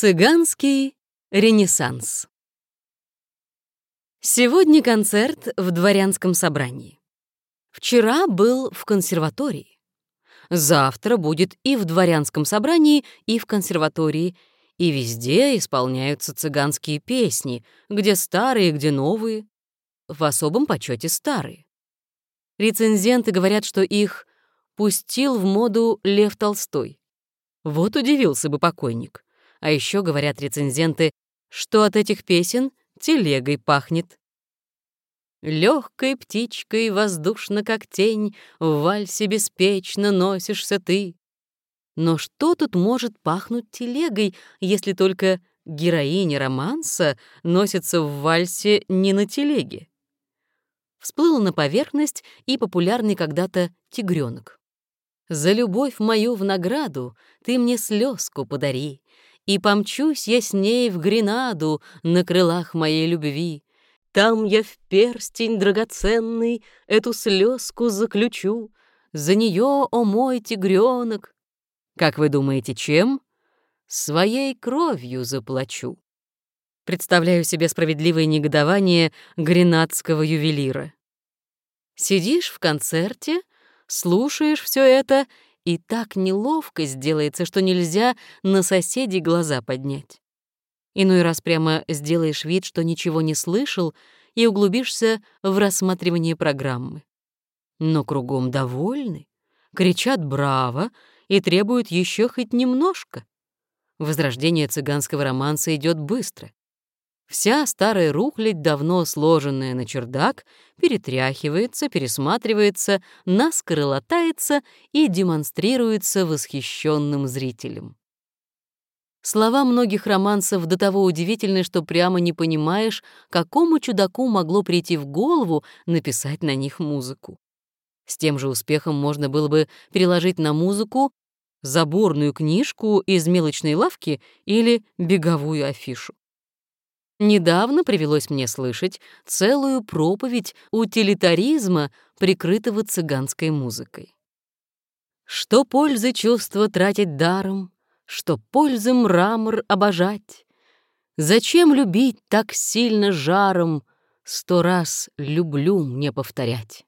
Цыганский ренессанс. Сегодня концерт в дворянском собрании. Вчера был в консерватории. Завтра будет и в дворянском собрании, и в консерватории, и везде исполняются цыганские песни, где старые, где новые. В особом почете старые. Рецензенты говорят, что их пустил в моду Лев Толстой. Вот удивился бы покойник. А еще говорят рецензенты, что от этих песен телегой пахнет. Легкой птичкой, воздушно как тень, в вальсе беспечно носишься ты. Но что тут может пахнуть телегой, если только героиня романса носится в вальсе не на телеге? Всплыл на поверхность и популярный когда-то тигренок. «За любовь мою в награду ты мне слезку подари, и помчусь я с ней в Гренаду на крылах моей любви. Там я в перстень драгоценный эту слезку заключу. За нее, о мой тигренок. Как вы думаете, чем? Своей кровью заплачу. Представляю себе справедливое негодование гренадского ювелира. Сидишь в концерте, слушаешь все это и так неловко сделается, что нельзя на соседей глаза поднять. Иной раз прямо сделаешь вид, что ничего не слышал, и углубишься в рассматривание программы. Но кругом довольны, кричат «Браво!» и требуют еще хоть немножко. Возрождение цыганского романса идет быстро. Вся старая рухлядь, давно сложенная на чердак, перетряхивается, пересматривается, наскоро латается и демонстрируется восхищенным зрителям. Слова многих романсов до того удивительны, что прямо не понимаешь, какому чудаку могло прийти в голову написать на них музыку. С тем же успехом можно было бы переложить на музыку заборную книжку из мелочной лавки или беговую афишу. Недавно привелось мне слышать целую проповедь утилитаризма, прикрытого цыганской музыкой. Что пользы чувства тратить даром, что пользы мрамор обожать? Зачем любить так сильно жаром, сто раз люблю мне повторять?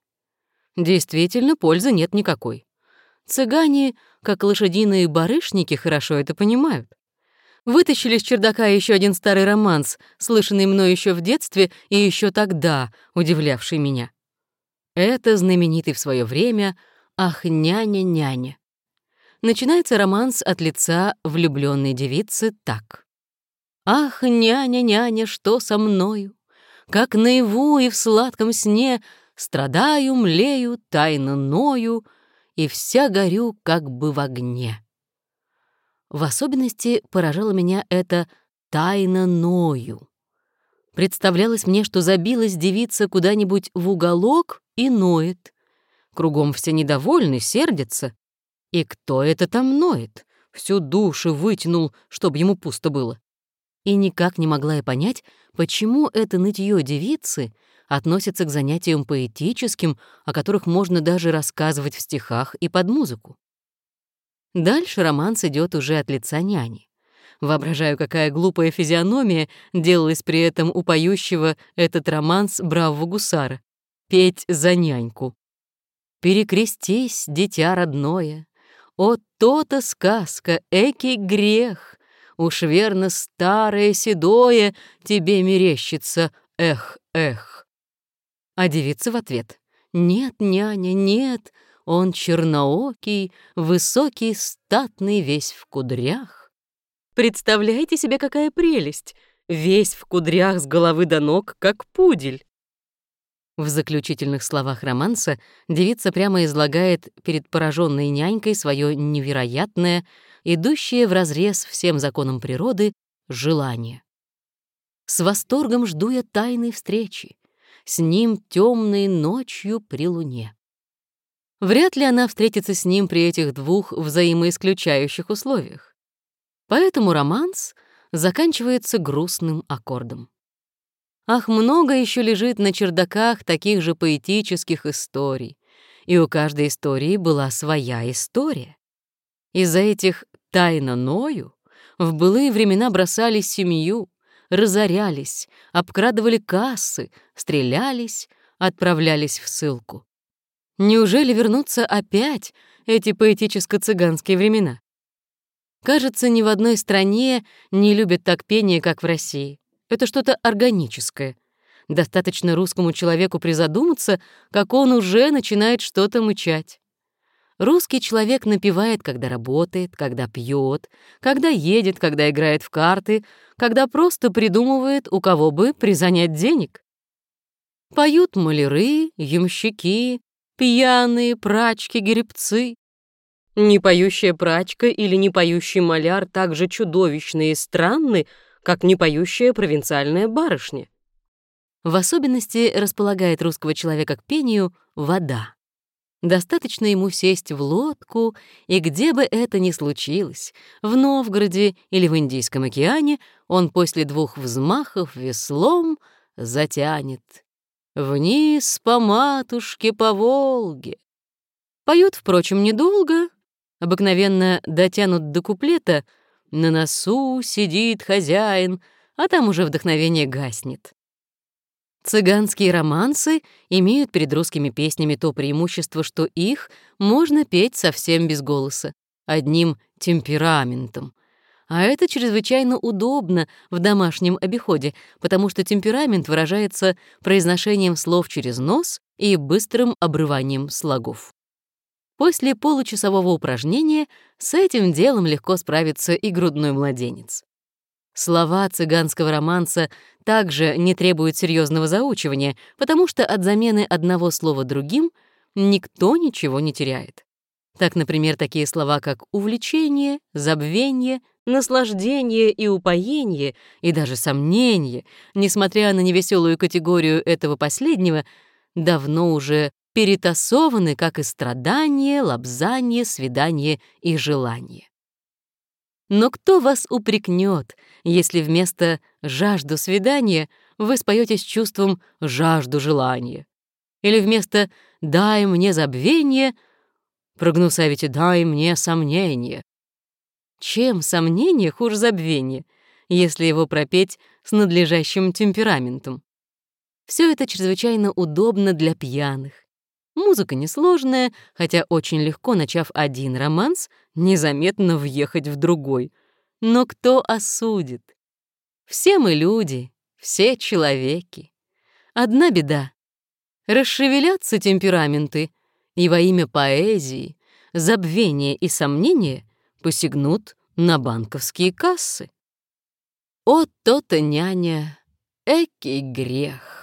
Действительно, пользы нет никакой. Цыгане, как лошадиные барышники, хорошо это понимают вытащили с чердака еще один старый романс, слышанный мной еще в детстве и еще тогда удивлявший меня. Это знаменитый в свое время «Ах, няня-няня». Начинается романс от лица влюбленной девицы так. «Ах, няня-няня, что со мною? Как наяву и в сладком сне Страдаю, млею, тайно ною, И вся горю, как бы в огне». В особенности поражало меня это «тайна ною». Представлялось мне, что забилась девица куда-нибудь в уголок и ноет. Кругом все недовольны, сердятся. И кто это там ноет? Всю душу вытянул, чтобы ему пусто было. И никак не могла я понять, почему это нытье девицы относится к занятиям поэтическим, о которых можно даже рассказывать в стихах и под музыку. Дальше романс идет уже от лица няни. Воображаю, какая глупая физиономия делалась при этом у поющего этот романс бравого гусара. Петь за няньку. «Перекрестись, дитя родное, о, то-то сказка, экий грех, уж верно старое седое тебе мерещится, эх, эх». А девица в ответ «Нет, няня, нет, он черноокий, высокий, статный, весь в кудрях. Представляете себе, какая прелесть! Весь в кудрях с головы до ног, как пудель. В заключительных словах романса девица прямо излагает перед пораженной нянькой свое невероятное, идущее вразрез всем законам природы, желание. С восторгом жду я тайной встречи, с ним темной ночью при луне. Вряд ли она встретится с ним при этих двух взаимоисключающих условиях. Поэтому романс заканчивается грустным аккордом. Ах, много еще лежит на чердаках таких же поэтических историй, и у каждой истории была своя история. Из-за этих «тайно ною» в былые времена бросали семью, разорялись, обкрадывали кассы, стрелялись, отправлялись в ссылку. Неужели вернутся опять эти поэтическо-цыганские времена? Кажется, ни в одной стране не любят так пение, как в России. Это что-то органическое. Достаточно русскому человеку призадуматься, как он уже начинает что-то мычать. Русский человек напевает, когда работает, когда пьет, когда едет, когда играет в карты, когда просто придумывает, у кого бы призанять денег. Поют маляры, ямщики, пьяные прачки, гребцы. Непоющая прачка или непоющий маляр так же чудовищны и странны, как непоющая провинциальная барышня. В особенности располагает русского человека к пению вода. Достаточно ему сесть в лодку, и где бы это ни случилось, в Новгороде или в Индийском океане, он после двух взмахов веслом затянет. Вниз по матушке, по Волге. Поют, впрочем, недолго. Обыкновенно дотянут до куплета «На носу сидит хозяин», а там уже вдохновение гаснет. Цыганские романсы имеют перед русскими песнями то преимущество, что их можно петь совсем без голоса, одним темпераментом. А это чрезвычайно удобно в домашнем обиходе, потому что темперамент выражается произношением слов через нос и быстрым обрыванием слогов. После получасового упражнения с этим делом легко справится и грудной младенец. Слова цыганского романса также не требуют серьезного заучивания, потому что от замены одного слова другим никто ничего не теряет. Так, например, такие слова, как увлечение, забвение, наслаждение и упоение, и даже сомнение, несмотря на невеселую категорию этого последнего, давно уже перетасованы, как и страдание, лобзание, свидание и желание. Но кто вас упрекнет, если вместо «жажду свидания» вы споете с чувством «жажду желания»? Или вместо «дай мне забвение» прогнусавите «дай мне сомнение»? Чем сомнение хуже забвения, если его пропеть с надлежащим темпераментом? Все это чрезвычайно удобно для пьяных. Музыка несложная, хотя очень легко, начав один романс, незаметно въехать в другой. Но кто осудит? Все мы люди, все человеки. Одна беда. Расшевелятся темпераменты, и во имя поэзии, забвения и сомнения посягнут на банковские кассы. О, то-то, няня, экий грех!